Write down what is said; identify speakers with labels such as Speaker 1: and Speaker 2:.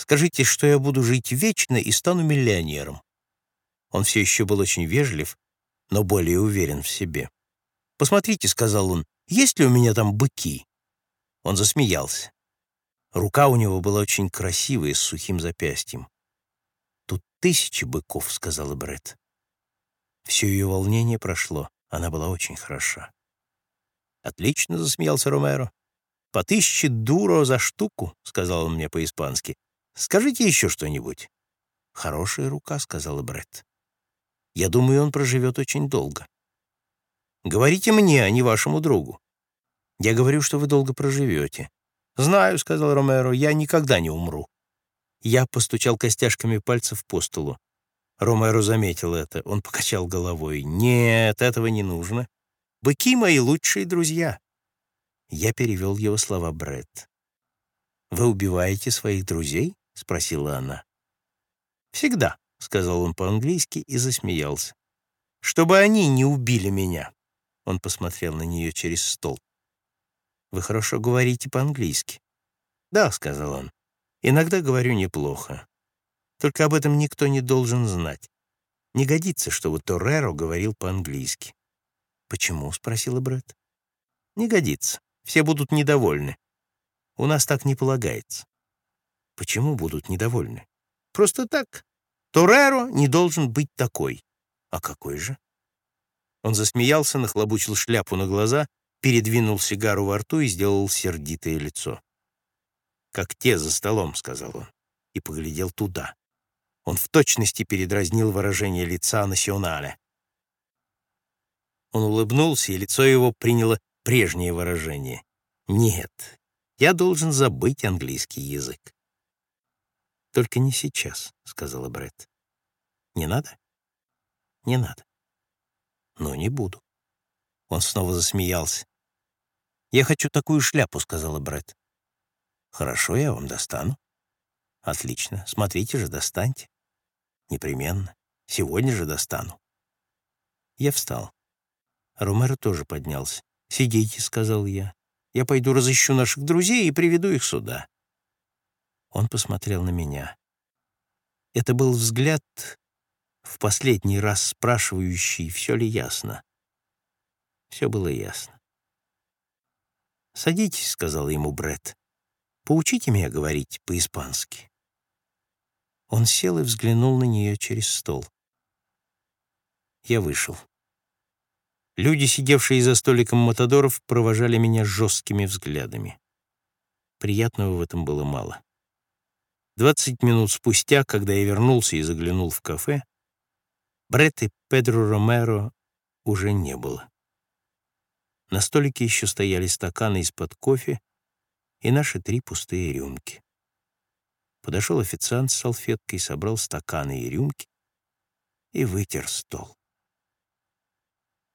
Speaker 1: Скажите, что я буду жить вечно и стану миллионером». Он все еще был очень вежлив, но более уверен в себе. «Посмотрите», — сказал он, — «есть ли у меня там быки?» Он засмеялся. Рука у него была очень красивая, с сухим запястьем. «Тут тысячи быков», — сказала Бред. Все ее волнение прошло. Она была очень хороша. «Отлично», — засмеялся Ромеро. «По тысяче дуро за штуку», — сказал он мне по-испански. «Скажите еще что-нибудь». «Хорошая рука», — сказала Бред. «Я думаю, он проживет очень долго». «Говорите мне, а не вашему другу». «Я говорю, что вы долго проживете». «Знаю», — сказал Ромеро, — «я никогда не умру». Я постучал костяшками пальцев по столу. Ромеро заметил это. Он покачал головой. «Нет, этого не нужно. Быки мои лучшие друзья». Я перевел его слова Бретт. «Вы убиваете своих друзей?» — спросила она. «Всегда», — сказал он по-английски и засмеялся. «Чтобы они не убили меня». Он посмотрел на нее через стол. «Вы хорошо говорите по-английски». «Да», — сказал он. «Иногда говорю неплохо. Только об этом никто не должен знать. Не годится, чтобы Тореро говорил по-английски. «Почему?» — спросила Брэд. «Не годится. Все будут недовольны. У нас так не полагается». «Почему будут недовольны?» «Просто так. Тореро не должен быть такой». «А какой же?» Он засмеялся, нахлобучил шляпу на глаза, передвинул сигару во рту и сделал сердитое лицо. «Как те за столом», — сказал он, и поглядел туда. Он в точности передразнил выражение лица Националя. Он улыбнулся, и лицо его приняло прежнее выражение. «Нет, я должен забыть английский язык». «Только не сейчас», — сказала Бред. «Не надо?» «Не надо». «Ну, не буду». Он снова засмеялся. «Я хочу такую шляпу», — сказала Бред. «Хорошо, я вам достану». «Отлично. Смотрите же, достаньте». Непременно. Сегодня же достану. Я встал. Ромеро тоже поднялся. «Сидите», — сказал я. «Я пойду разыщу наших друзей и приведу их сюда». Он посмотрел на меня. Это был взгляд, в последний раз спрашивающий, все ли ясно. Все было ясно. «Садитесь», — сказал ему Бред. «Поучите меня говорить по-испански». Он сел и взглянул на нее через стол. Я вышел. Люди, сидевшие за столиком Матадоров, провожали меня жесткими взглядами. Приятного в этом было мало. Двадцать минут спустя, когда я вернулся и заглянул в кафе, Бретт и Педро Ромеро уже не было. На столике еще стояли стаканы из-под кофе и наши три пустые рюмки. Подошел официант с салфеткой, собрал стаканы и рюмки и вытер стол.